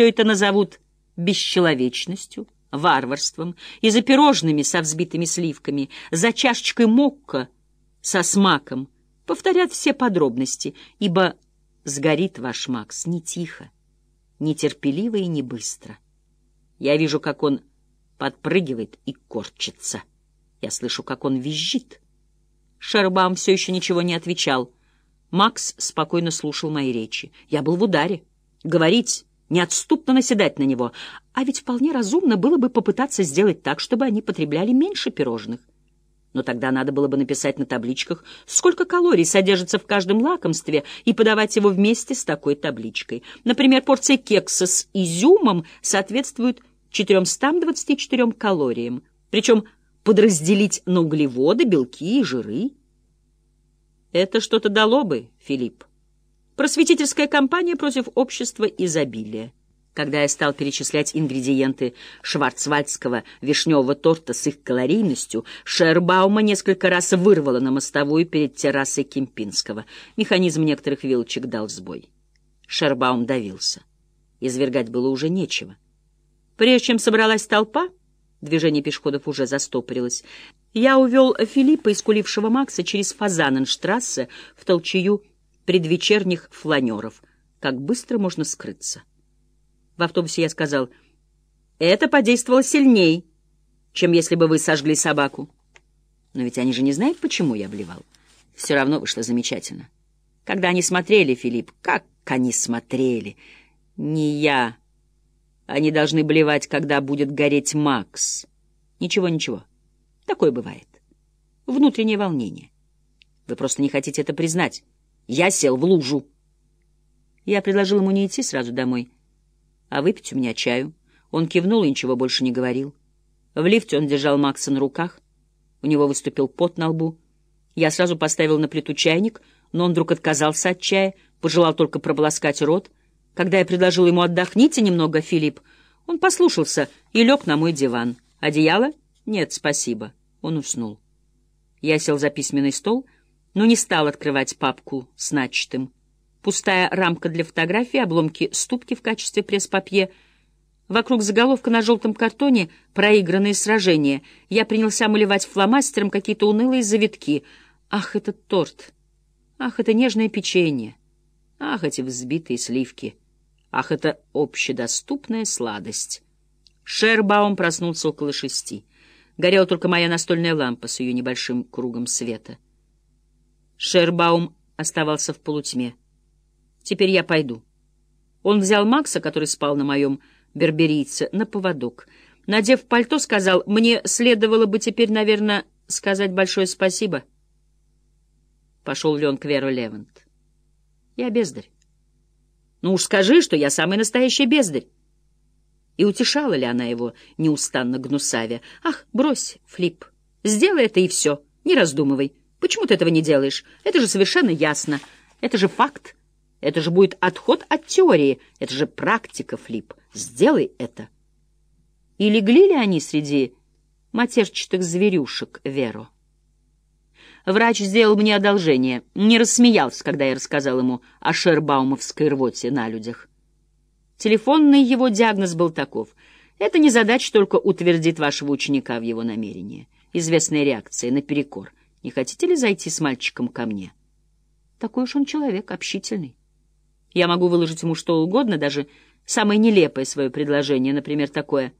все это назовут бесчеловечностью, варварством, и за пирожными со взбитыми сливками, за чашечкой мокко со смаком, повторят все подробности, ибо сгорит ваш Макс не тихо, не терпеливо и не быстро. Я вижу, как он подпрыгивает и корчится. Я слышу, как он визжит. Шербам все еще ничего не отвечал. Макс спокойно слушал мои речи. Я был в ударе. Говорить, неотступно наседать на него. А ведь вполне разумно было бы попытаться сделать так, чтобы они потребляли меньше пирожных. Но тогда надо было бы написать на табличках, сколько калорий содержится в каждом лакомстве, и подавать его вместе с такой табличкой. Например, порция кекса с изюмом соответствует 424 калориям, причем подразделить на углеводы, белки и жиры. Это что-то дало бы, Филипп. Просветительская кампания против общества изобилия. Когда я стал перечислять ингредиенты шварцвальдского вишневого торта с их калорийностью, Шербаума несколько раз вырвала на мостовую перед террасой Кемпинского. Механизм некоторых вилочек дал сбой. Шербаум давился. Извергать было уже нечего. Прежде чем собралась толпа, движение пешеходов уже застопорилось, я увел Филиппа, искулившего Макса, через Фазаненштрассе в толчею предвечерних фланеров. Как быстро можно скрыться. В автобусе я сказал, «Это подействовало сильней, чем если бы вы сожгли собаку». Но ведь они же не знают, почему я блевал. Все равно вышло замечательно. Когда они смотрели, Филипп, как они смотрели. Не я. Они должны блевать, когда будет гореть Макс. Ничего, ничего. Такое бывает. Внутреннее волнение. Вы просто не хотите это признать. Я сел в лужу. Я предложил ему не идти сразу домой, а выпить у меня чаю. Он кивнул и ничего больше не говорил. В лифте он держал Макса на руках. У него выступил пот на лбу. Я сразу поставил на плиту чайник, но он вдруг отказался от чая, пожелал только прополоскать рот. Когда я предложил ему «отдохните немного, Филипп», он послушался и лег на мой диван. «Одеяло? Нет, спасибо». Он уснул. Я сел за письменный стол, но не стал открывать папку с начатым пустая рамка для фотографии, обломки ступки в качестве пресс-папье. Вокруг заголовка на желтом картоне «Проигранные сражения». Я принялся малевать фломастером какие-то унылые завитки. Ах, этот торт! Ах, это нежное печенье! Ах, эти взбитые сливки! Ах, это общедоступная сладость! Шербаум проснулся около шести. Горела только моя настольная лампа с ее небольшим кругом света. Шербаум оставался в полутьме. Теперь я пойду. Он взял Макса, который спал на моем берберийце, на поводок. Надев пальто, сказал, мне следовало бы теперь, наверное, сказать большое спасибо. Пошел ли он к Веру Левант? Я бездарь. Ну уж скажи, что я самый настоящий бездарь. И утешала ли она его, неустанно гнусавя? Ах, брось, Флип, сделай это и все, не раздумывай. Почему ты этого не делаешь? Это же совершенно ясно. Это же факт. Это же будет отход от теории. Это же практика, Флип. Сделай это. И легли ли они среди матерчатых зверюшек, Веро? Врач сделал мне одолжение, не рассмеялся, когда я рассказал ему о шербаумовской рвоте на людях. Телефонный его диагноз был таков. Это не задача только утвердит вашего ученика в его намерении. Известная реакция наперекор. Не хотите ли зайти с мальчиком ко мне? Такой уж он человек, общительный. Я могу выложить ему что угодно, даже самое нелепое свое предложение, например, такое.